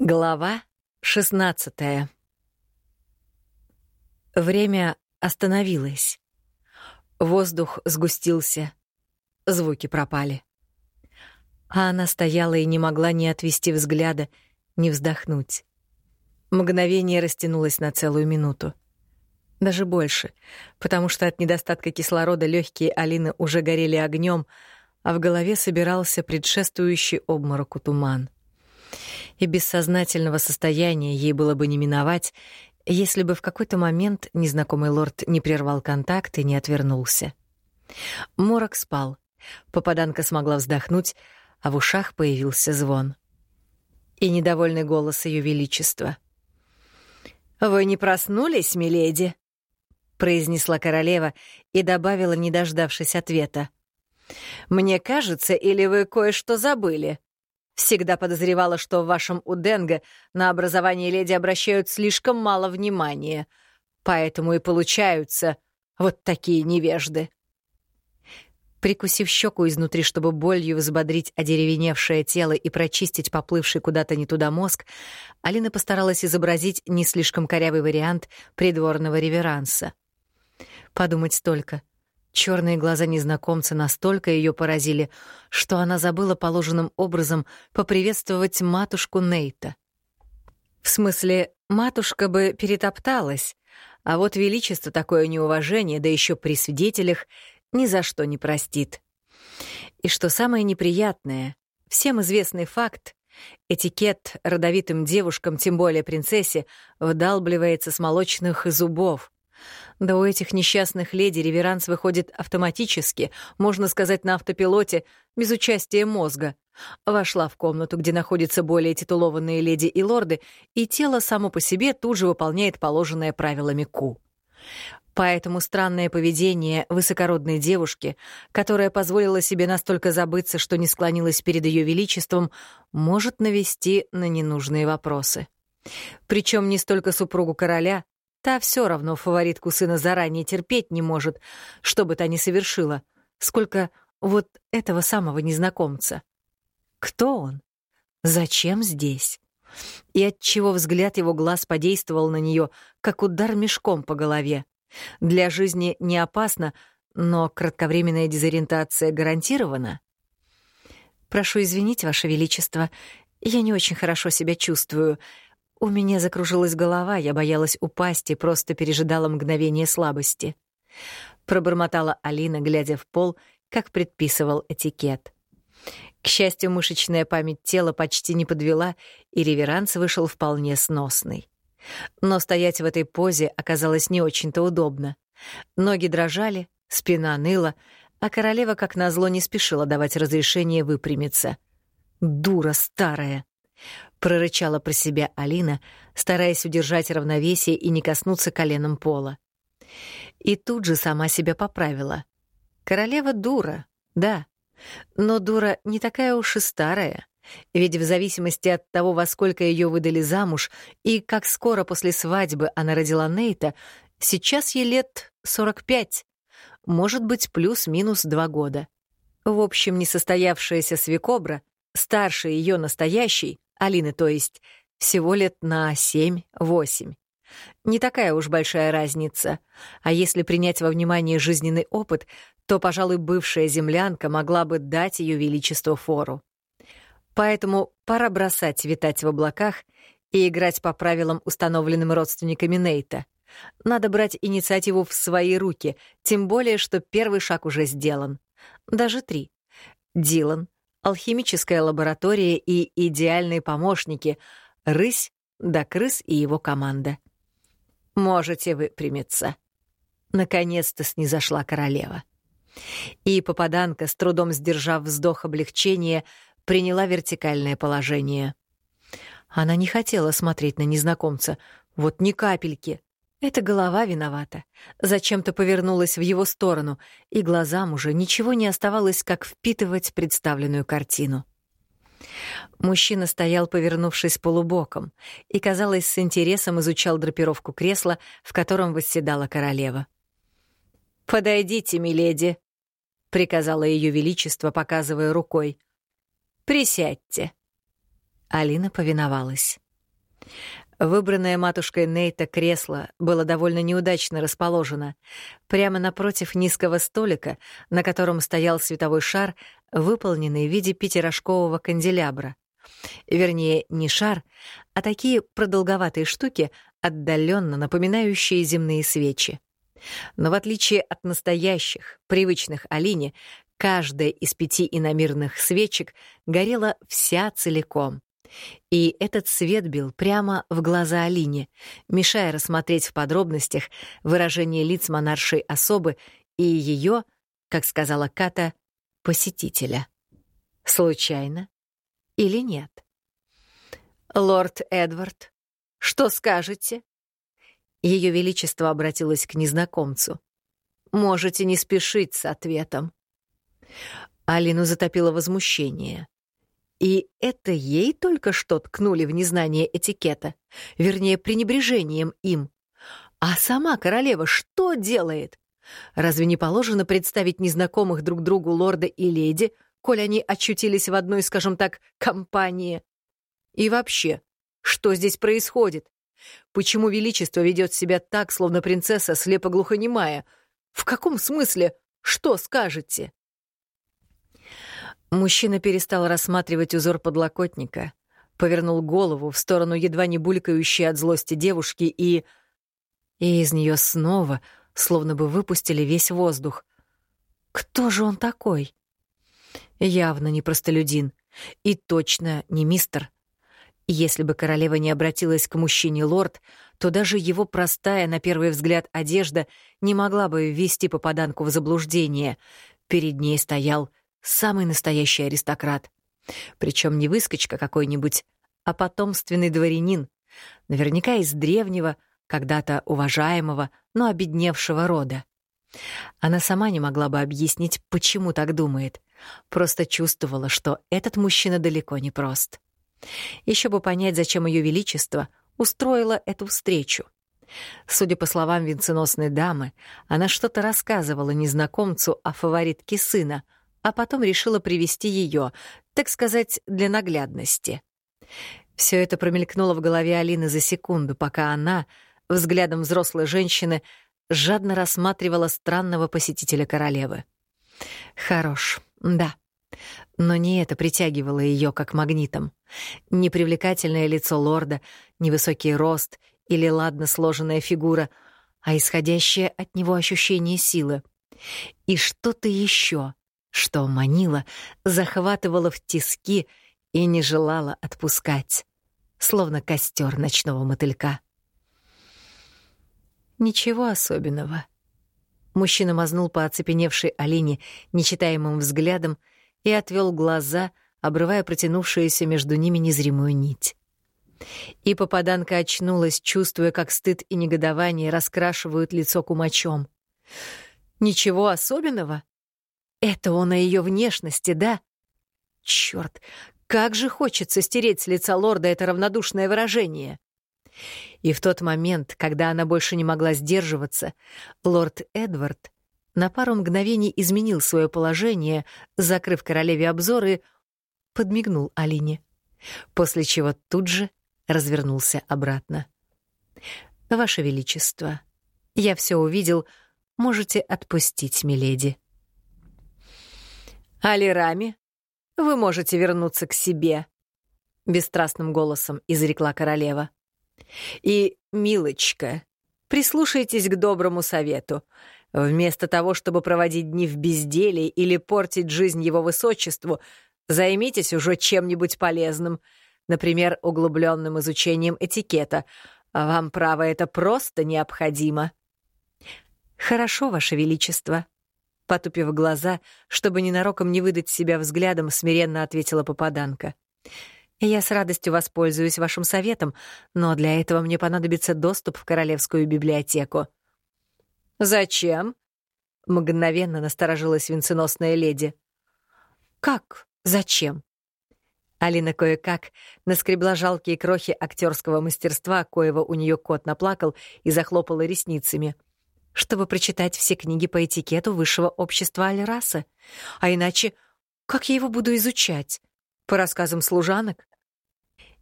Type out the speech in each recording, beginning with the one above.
Глава 16 Время остановилось. Воздух сгустился. Звуки пропали. А она стояла и не могла ни отвести взгляда, ни вздохнуть. Мгновение растянулось на целую минуту. Даже больше, потому что от недостатка кислорода легкие Алины уже горели огнем, а в голове собирался предшествующий обмороку туман и бессознательного состояния ей было бы не миновать, если бы в какой-то момент незнакомый лорд не прервал контакт и не отвернулся. Морок спал. Попаданка смогла вздохнуть, а в ушах появился звон. И недовольный голос Ее Величества. «Вы не проснулись, миледи?» — произнесла королева и добавила, не дождавшись ответа. «Мне кажется, или вы кое-что забыли?» Всегда подозревала, что в вашем Уденго на образование леди обращают слишком мало внимания. Поэтому и получаются вот такие невежды. Прикусив щеку изнутри, чтобы болью взбодрить одеревеневшее тело и прочистить поплывший куда-то не туда мозг, Алина постаралась изобразить не слишком корявый вариант придворного реверанса. Подумать только — Черные глаза незнакомца настолько ее поразили, что она забыла положенным образом поприветствовать матушку Нейта. В смысле, матушка бы перетопталась, а вот величество такое неуважение, да еще при свидетелях, ни за что не простит. И что самое неприятное, всем известный факт, этикет родовитым девушкам, тем более принцессе, вдалбливается с молочных зубов, да у этих несчастных леди реверанс выходит автоматически, можно сказать, на автопилоте, без участия мозга. Вошла в комнату, где находятся более титулованные леди и лорды, и тело само по себе тут же выполняет положенное правилами Ку. Поэтому странное поведение высокородной девушки, которая позволила себе настолько забыться, что не склонилась перед ее величеством, может навести на ненужные вопросы. Причем не столько супругу короля, Та все равно фаворитку сына заранее терпеть не может, что бы та ни совершила, сколько вот этого самого незнакомца. Кто он? Зачем здесь? И отчего взгляд его глаз подействовал на нее, как удар мешком по голове? Для жизни не опасно, но кратковременная дезориентация гарантирована. «Прошу извинить, Ваше Величество, я не очень хорошо себя чувствую. У меня закружилась голова, я боялась упасть и просто пережидала мгновение слабости. Пробормотала Алина, глядя в пол, как предписывал этикет. К счастью, мышечная память тела почти не подвела, и реверанс вышел вполне сносный. Но стоять в этой позе оказалось не очень-то удобно. Ноги дрожали, спина ныла, а королева, как назло, не спешила давать разрешение выпрямиться. Дура старая прорычала про себя Алина, стараясь удержать равновесие и не коснуться коленом пола. И тут же сама себя поправила. Королева дура, да, но дура не такая уж и старая. Ведь в зависимости от того, во сколько ее выдали замуж и как скоро после свадьбы она родила Нейта, сейчас ей лет 45, может быть, плюс-минус два года. В общем, несостоявшаяся свекобра, старше ее настоящей, Алины, то есть, всего лет на семь-восемь. Не такая уж большая разница. А если принять во внимание жизненный опыт, то, пожалуй, бывшая землянка могла бы дать ее величеству фору. Поэтому пора бросать витать в облаках и играть по правилам, установленным родственниками Нейта. Надо брать инициативу в свои руки, тем более, что первый шаг уже сделан. Даже три. Дилан, алхимическая лаборатория и идеальные помощники — рысь да крыс и его команда. «Можете выпрямиться». Наконец-то снизошла королева. И попаданка, с трудом сдержав вздох облегчения, приняла вертикальное положение. Она не хотела смотреть на незнакомца, вот ни капельки. Эта голова виновата. Зачем-то повернулась в его сторону, и глазам уже ничего не оставалось, как впитывать представленную картину. Мужчина стоял, повернувшись полубоком, и, казалось, с интересом изучал драпировку кресла, в котором восседала королева. «Подойдите, миледи», — приказала ее величество, показывая рукой. «Присядьте». Алина повиновалась. Выбранное матушкой Нейта кресло было довольно неудачно расположено. Прямо напротив низкого столика, на котором стоял световой шар, выполненный в виде пятирожкового канделябра. Вернее, не шар, а такие продолговатые штуки, отдаленно напоминающие земные свечи. Но в отличие от настоящих, привычных Алине, каждая из пяти иномирных свечек горела вся целиком. И этот свет бил прямо в глаза Алине, мешая рассмотреть в подробностях выражение лиц монаршей особы и ее, как сказала Ката, посетителя. Случайно или нет? «Лорд Эдвард, что скажете?» Ее Величество обратилось к незнакомцу. «Можете не спешить с ответом». Алину затопило возмущение. И это ей только что ткнули в незнание этикета, вернее, пренебрежением им. А сама королева что делает? Разве не положено представить незнакомых друг другу лорда и леди, коль они очутились в одной, скажем так, компании? И вообще, что здесь происходит? Почему Величество ведет себя так, словно принцесса слепо-глухонемая? В каком смысле? Что скажете? Мужчина перестал рассматривать узор подлокотника, повернул голову в сторону едва не булькающей от злости девушки и... И из нее снова, словно бы выпустили весь воздух. Кто же он такой? Явно не простолюдин. И точно не мистер. Если бы королева не обратилась к мужчине лорд, то даже его простая, на первый взгляд, одежда не могла бы ввести попаданку в заблуждение. Перед ней стоял самый настоящий аристократ. Причем не выскочка какой-нибудь, а потомственный дворянин, наверняка из древнего, когда-то уважаемого, но обедневшего рода. Она сама не могла бы объяснить, почему так думает, просто чувствовала, что этот мужчина далеко не прост. Еще бы понять, зачем Ее Величество устроило эту встречу. Судя по словам венценосной дамы, она что-то рассказывала незнакомцу о фаворитке сына, а потом решила привести ее, так сказать, для наглядности. Все это промелькнуло в голове Алины за секунду, пока она, взглядом взрослой женщины, жадно рассматривала странного посетителя королевы. Хорош, да. Но не это притягивало ее как магнитом. Не привлекательное лицо лорда, невысокий рост или ладно сложенная фигура, а исходящее от него ощущение силы. И что-то еще, что манило, захватывало в тиски и не желало отпускать, словно костер ночного мотылька. Ничего особенного. Мужчина мазнул по оцепеневшей Алине нечитаемым взглядом и отвел глаза, обрывая протянувшуюся между ними незримую нить. И попаданка очнулась, чувствуя, как стыд и негодование раскрашивают лицо кумачом. «Ничего особенного?» Это он о ее внешности, да? Черт, как же хочется стереть с лица лорда это равнодушное выражение. И в тот момент, когда она больше не могла сдерживаться, лорд Эдвард на пару мгновений изменил свое положение, закрыв королеве обзоры, подмигнул Алине, после чего тут же развернулся обратно. «Ваше Величество, я все увидел, можете отпустить, миледи». «Алирами, вы можете вернуться к себе», — бесстрастным голосом изрекла королева. «И, милочка, прислушайтесь к доброму совету. Вместо того, чтобы проводить дни в безделии или портить жизнь его высочеству, займитесь уже чем-нибудь полезным, например, углубленным изучением этикета. Вам, право, это просто необходимо». «Хорошо, Ваше Величество», Потупив глаза, чтобы ненароком не выдать себя взглядом, смиренно ответила попаданка. «Я с радостью воспользуюсь вашим советом, но для этого мне понадобится доступ в Королевскую библиотеку». «Зачем?» — мгновенно насторожилась венценосная леди. «Как? Зачем?» Алина кое-как наскребла жалкие крохи актерского мастерства, коего у нее кот наплакал, и захлопала ресницами — чтобы прочитать все книги по этикету высшего общества Альраса. А иначе как я его буду изучать? По рассказам служанок?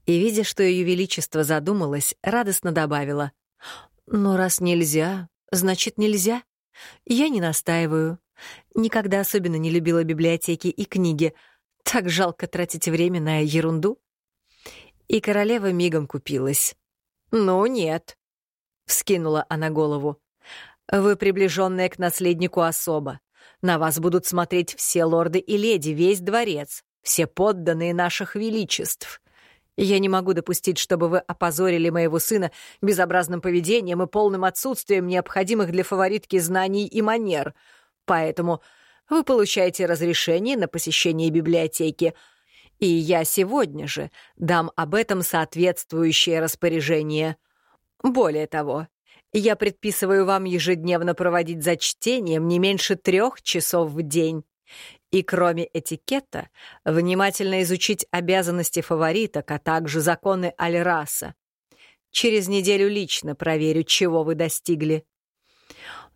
И, видя, что Ее Величество задумалось, радостно добавила. «Но раз нельзя, значит, нельзя. Я не настаиваю. Никогда особенно не любила библиотеки и книги. Так жалко тратить время на ерунду». И королева мигом купилась. «Ну нет», — вскинула она голову. «Вы приближенная к наследнику особа. На вас будут смотреть все лорды и леди, весь дворец, все подданные наших величеств. Я не могу допустить, чтобы вы опозорили моего сына безобразным поведением и полным отсутствием необходимых для фаворитки знаний и манер. Поэтому вы получаете разрешение на посещение библиотеки, и я сегодня же дам об этом соответствующее распоряжение. Более того, я предписываю вам ежедневно проводить за чтением не меньше трех часов в день. И кроме этикета, внимательно изучить обязанности фавориток, а также законы Альраса. Через неделю лично проверю, чего вы достигли.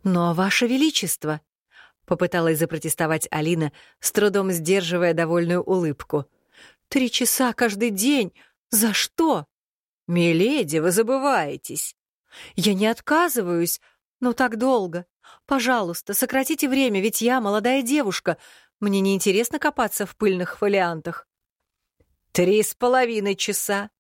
«Но, Ваше Величество!» — попыталась запротестовать Алина, с трудом сдерживая довольную улыбку. «Три часа каждый день! За что?» «Миледи, вы забываетесь!» «Я не отказываюсь, но так долго. Пожалуйста, сократите время, ведь я молодая девушка. Мне неинтересно копаться в пыльных фолиантах». «Три с половиной часа».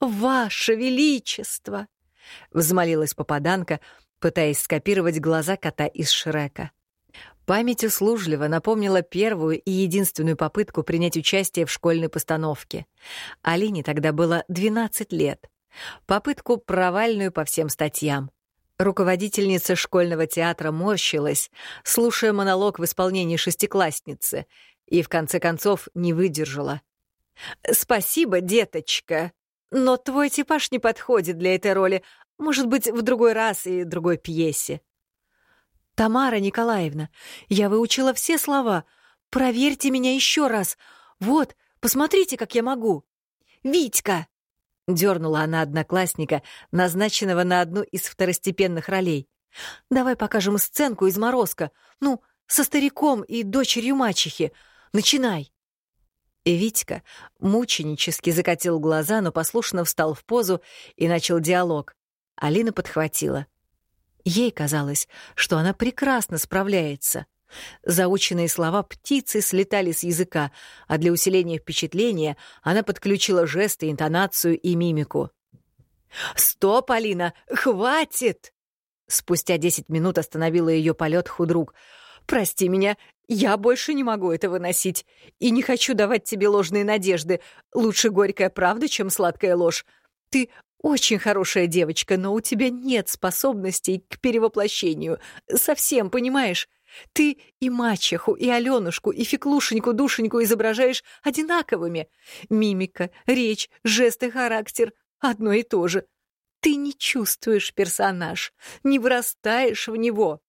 «Ваше Величество!» — взмолилась попаданка, пытаясь скопировать глаза кота из Шрека. Память услужливо напомнила первую и единственную попытку принять участие в школьной постановке. Алине тогда было 12 лет. Попытку провальную по всем статьям. Руководительница школьного театра морщилась, слушая монолог в исполнении шестиклассницы, и в конце концов не выдержала. «Спасибо, деточка, но твой типаж не подходит для этой роли. Может быть, в другой раз и другой пьесе». «Тамара Николаевна, я выучила все слова. Проверьте меня еще раз. Вот, посмотрите, как я могу». «Витька!» Дернула она одноклассника, назначенного на одну из второстепенных ролей. «Давай покажем сценку из «Морозка». Ну, со стариком и дочерью мачехи. Начинай!» И Витька мученически закатил глаза, но послушно встал в позу и начал диалог. Алина подхватила. Ей казалось, что она прекрасно справляется — Заученные слова птицы слетали с языка, а для усиления впечатления она подключила жесты, интонацию и мимику. «Стоп, Алина, хватит!» Спустя десять минут остановила ее полет худрук. «Прости меня, я больше не могу это выносить. И не хочу давать тебе ложные надежды. Лучше горькая правда, чем сладкая ложь. Ты очень хорошая девочка, но у тебя нет способностей к перевоплощению. Совсем, понимаешь? Ты и мачеху, и Аленушку, и Феклушеньку-душеньку изображаешь одинаковыми. Мимика, речь, жесты, характер — одно и то же. Ты не чувствуешь персонаж, не вырастаешь в него.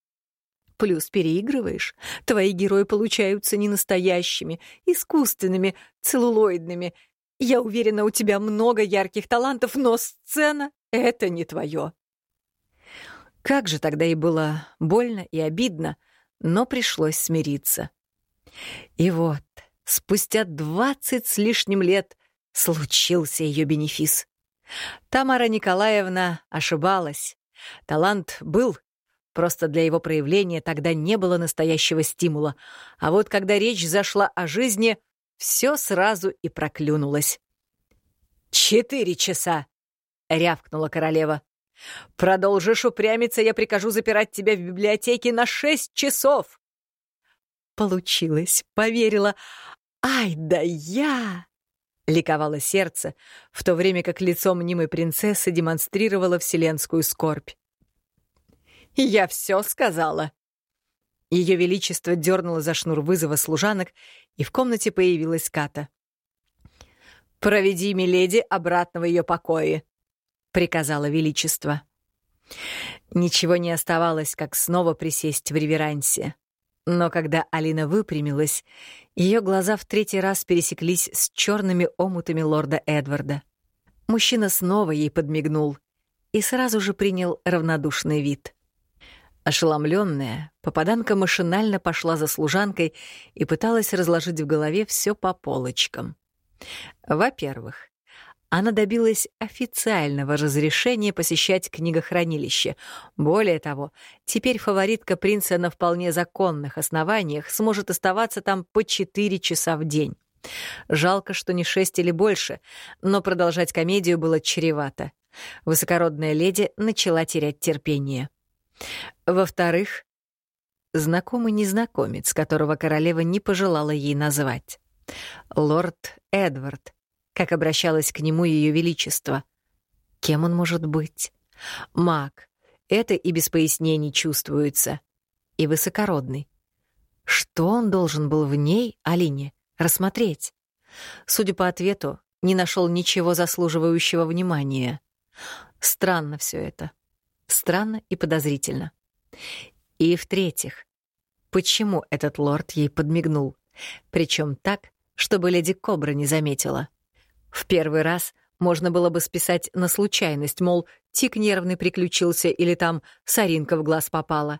Плюс переигрываешь. Твои герои получаются не настоящими, искусственными, целлулоидными. Я уверена, у тебя много ярких талантов, но сцена — это не твое. Как же тогда и было больно и обидно — но пришлось смириться. И вот, спустя двадцать с лишним лет случился ее бенефис. Тамара Николаевна ошибалась. Талант был, просто для его проявления тогда не было настоящего стимула. А вот когда речь зашла о жизни, все сразу и проклюнулось. «Четыре часа!» — рявкнула королева. Продолжишь упрямиться, я прикажу запирать тебя в библиотеке на шесть часов. Получилось, поверила. Ай да я! Ликовало сердце, в то время как лицо мнимой принцессы демонстрировало вселенскую скорбь. «Я все сказала». Ее Величество дернуло за шнур вызова служанок, и в комнате появилась Ката. «Проведи Миледи обратно в ее покои», — приказала Величество. Ничего не оставалось, как снова присесть в реверансе. Но когда Алина выпрямилась, ее глаза в третий раз пересеклись с черными омутами лорда Эдварда. Мужчина снова ей подмигнул и сразу же принял равнодушный вид. Ошеломленная, попаданка машинально пошла за служанкой и пыталась разложить в голове все по полочкам. Во-первых, она добилась официального разрешения посещать книгохранилище. Более того, теперь фаворитка принца на вполне законных основаниях сможет оставаться там по 4 часа в день. Жалко, что не шесть или больше, но продолжать комедию было чревато. Высокородная леди начала терять терпение. Во-вторых, знакомый незнакомец, которого королева не пожелала ей назвать. Лорд Эдвард, как обращалась к нему Ее Величество. Кем он может быть? Маг. Это и без пояснений чувствуется. И высокородный. Что он должен был в ней, Алине, рассмотреть? Судя по ответу, не нашел ничего заслуживающего внимания. Странно все это. Странно и подозрительно. И в-третьих, почему этот лорд ей подмигнул? Причем так, чтобы леди Кобра не заметила. В первый раз можно было бы списать на случайность, мол, тик нервный приключился или там соринка в глаз попала.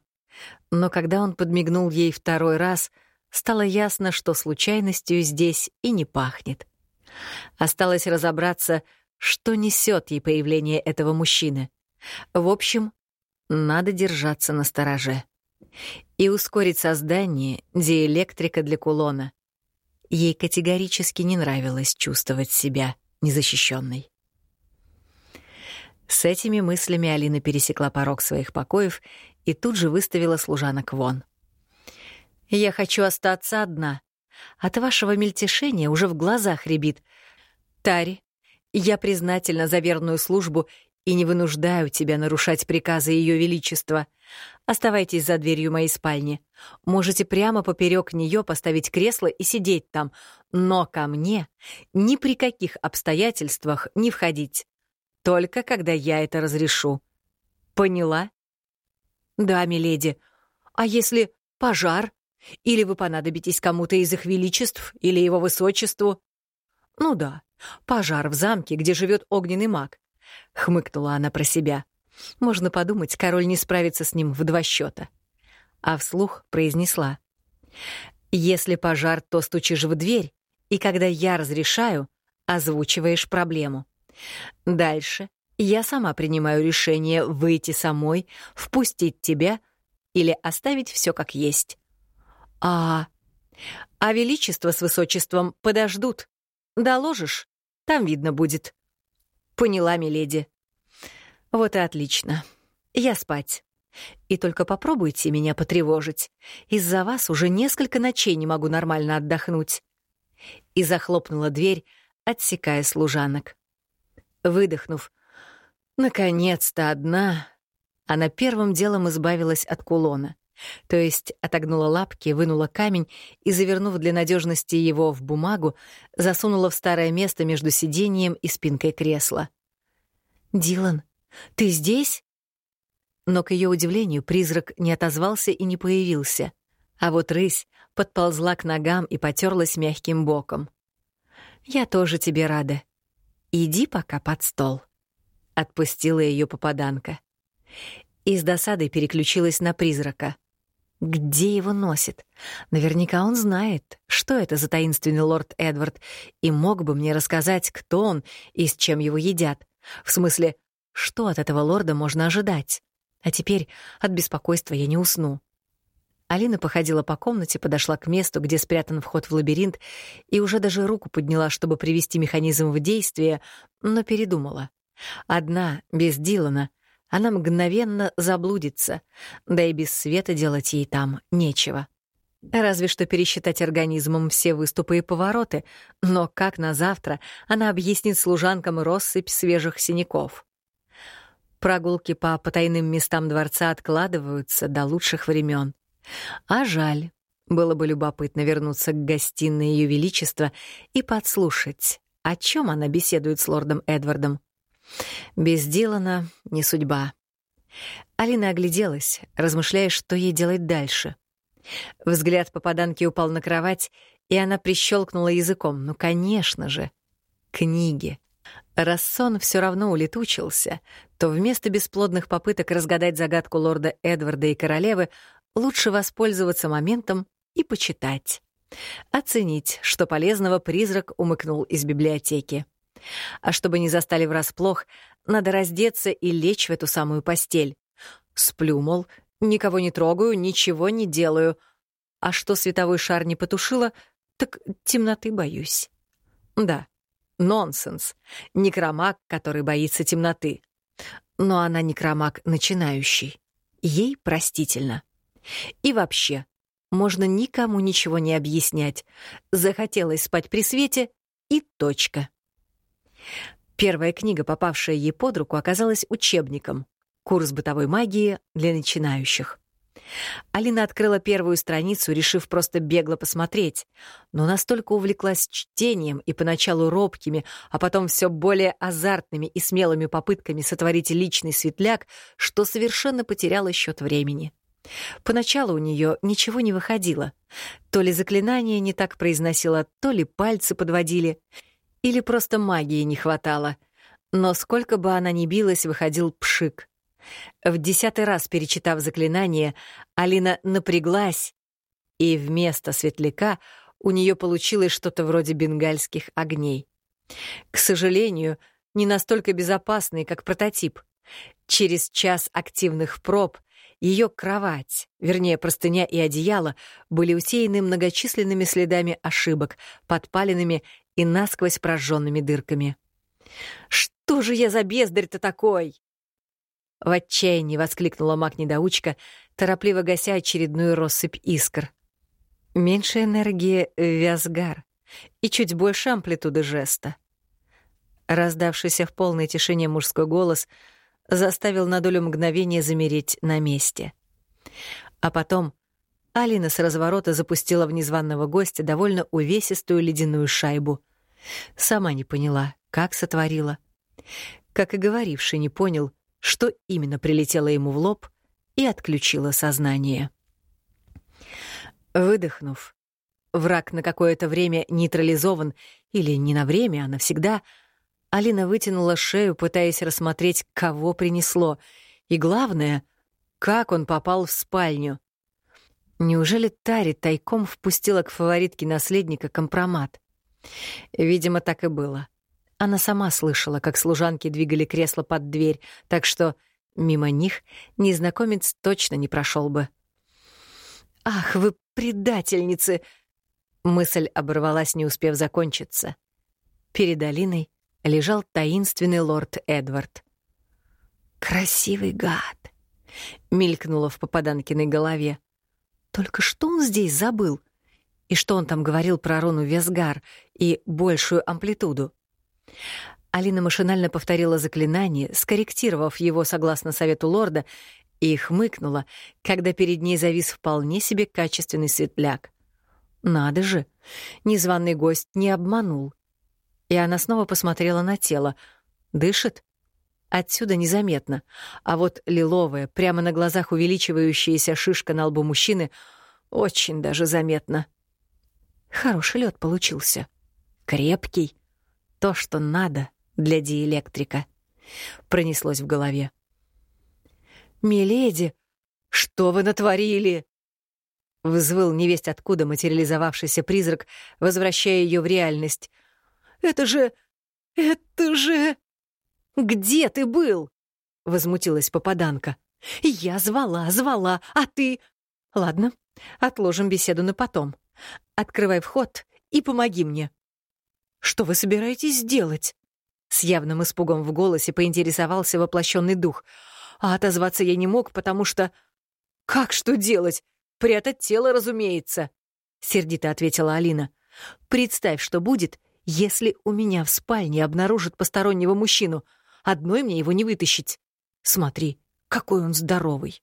Но когда он подмигнул ей второй раз, стало ясно, что случайностью здесь и не пахнет. Осталось разобраться, что несет ей появление этого мужчины. В общем, надо держаться на стороже. И ускорить создание диэлектрика для кулона. Ей категорически не нравилось чувствовать себя незащищенной. С этими мыслями Алина пересекла порог своих покоев и тут же выставила служанок вон. «Я хочу остаться одна. От вашего мельтешения уже в глазах рябит. Тари, я признательна за верную службу и не вынуждаю тебя нарушать приказы Ее Величества. Оставайтесь за дверью моей спальни. Можете прямо поперек нее поставить кресло и сидеть там, но ко мне ни при каких обстоятельствах не входить. Только когда я это разрешу. Поняла? Да, миледи. А если пожар? Или вы понадобитесь кому-то из их величеств или его высочеству? Ну да, пожар в замке, где живет огненный маг. — хмыкнула она про себя. «Можно подумать, король не справится с ним в два счета. А вслух произнесла. «Если пожар, то стучишь в дверь, и когда я разрешаю, озвучиваешь проблему. Дальше я сама принимаю решение выйти самой, впустить тебя или оставить все как есть. А... А величество с высочеством подождут. Доложишь? Там видно будет. Поняла, миледи. Вот и отлично. Я спать. И только попробуйте меня потревожить. Из-за вас уже несколько ночей не могу нормально отдохнуть. И захлопнула дверь, отсекая служанок. Выдохнув, наконец-то одна, она первым делом избавилась от кулона. То есть отогнула лапки, вынула камень и, завернув для надежности его в бумагу, засунула в старое место между сиденьем и спинкой кресла. «Дилан, ты здесь?» Но, к ее удивлению, призрак не отозвался и не появился. А вот рысь подползла к ногам и потерлась мягким боком. «Я тоже тебе рада. Иди пока под стол», — отпустила ее попаданка. И с досадой переключилась на призрака. Где его носит? Наверняка он знает, что это за таинственный лорд Эдвард, и мог бы мне рассказать, кто он и с чем его едят. В смысле, что от этого лорда можно ожидать? А теперь от беспокойства я не усну. Алина походила по комнате, подошла к месту, где спрятан вход в лабиринт, и уже даже руку подняла, чтобы привести механизм в действие, но передумала. Одна, без Дилана — она мгновенно заблудится, да и без света делать ей там нечего. Разве что пересчитать организмом все выступы и повороты, но как на завтра она объяснит служанкам россыпь свежих синяков. Прогулки по потайным местам дворца откладываются до лучших времен. А жаль, было бы любопытно вернуться к гостиной Ее Величества и подслушать, о чем она беседует с лордом Эдвардом. Без Дилана не судьба. Алина огляделась, размышляя, что ей делать дальше. Взгляд попаданки упал на кровать, и она прищелкнула языком. Ну, конечно же, книги. Раз сон все равно улетучился, то вместо бесплодных попыток разгадать загадку лорда Эдварда и королевы лучше воспользоваться моментом и почитать. Оценить, что полезного призрак умыкнул из библиотеки. А чтобы не застали врасплох, надо раздеться и лечь в эту самую постель. Сплю, мол, никого не трогаю, ничего не делаю. А что световой шар не потушила, так темноты боюсь. Да, нонсенс. Некромаг, который боится темноты. Но она некромаг начинающий. Ей простительно. И вообще, можно никому ничего не объяснять. Захотелось спать при свете — и точка. Первая книга, попавшая ей под руку, оказалась учебником «Курс бытовой магии для начинающих». Алина открыла первую страницу, решив просто бегло посмотреть, но настолько увлеклась чтением и поначалу робкими, а потом все более азартными и смелыми попытками сотворить личный светляк, что совершенно потеряла счет времени. Поначалу у нее ничего не выходило. То ли заклинание не так произносила, то ли пальцы подводили, или просто магии не хватало. Но сколько бы она ни билась, выходил пшик. В десятый раз перечитав заклинание, Алина напряглась, и вместо светляка у нее получилось что-то вроде бенгальских огней. К сожалению, не настолько безопасный, как прототип. Через час активных проб — ее кровать, вернее, простыня и одеяло, были усеяны многочисленными следами ошибок, подпаленными и насквозь прожженными дырками. «Что же я за бездарь-то такой?» В отчаянии воскликнула маг-недоучка, торопливо гася очередную россыпь искр. Меньше энергии — вязгар и чуть больше амплитуды жеста. Раздавшийся в полной тишине мужской голос — заставил на долю мгновения замереть на месте. А потом Алина с разворота запустила в незваного гостя довольно увесистую ледяную шайбу. Сама не поняла, как сотворила. Как и говоривший не понял, что именно прилетело ему в лоб и отключило сознание. Выдохнув, враг на какое-то время нейтрализован, или не на время, а навсегда — Алина вытянула шею, пытаясь рассмотреть, кого принесло. И главное, как он попал в спальню. Неужели Тари тайком впустила к фаворитке наследника компромат? Видимо, так и было. Она сама слышала, как служанки двигали кресло под дверь, так что мимо них незнакомец точно не прошел бы. «Ах, вы предательницы!» Мысль оборвалась, не успев закончиться. Перед Алиной лежал таинственный лорд Эдвард. «Красивый гад!» — мелькнуло в попаданкиной голове. «Только что он здесь забыл? И что он там говорил про руну Весгар и большую амплитуду?» Алина машинально повторила заклинание, скорректировав его согласно совету лорда, и хмыкнула, когда перед ней завис вполне себе качественный светляк. «Надо же! Незваный гость не обманул и она снова посмотрела на тело. Дышит? Отсюда незаметно. А вот лиловая, прямо на глазах увеличивающаяся шишка на лбу мужчины очень даже заметно. Хороший лед получился. Крепкий. То, что надо для диэлектрика. Пронеслось в голове. «Миледи, что вы натворили?» Взвыл невесть откуда материализовавшийся призрак, возвращая ее в реальность. Это же... это же... Где ты был?» — возмутилась попаданка. «Я звала, звала, а ты...» «Ладно, отложим беседу на потом. Открывай вход и помоги мне». «Что вы собираетесь делать?» С явным испугом в голосе поинтересовался воплощенный дух. А отозваться я не мог, потому что... «Как что делать? Прятать тело, разумеется», — сердито ответила Алина. «Представь, что будет, если у меня в спальне обнаружат постороннего мужчину, одной мне его не вытащить. Смотри, какой он здоровый.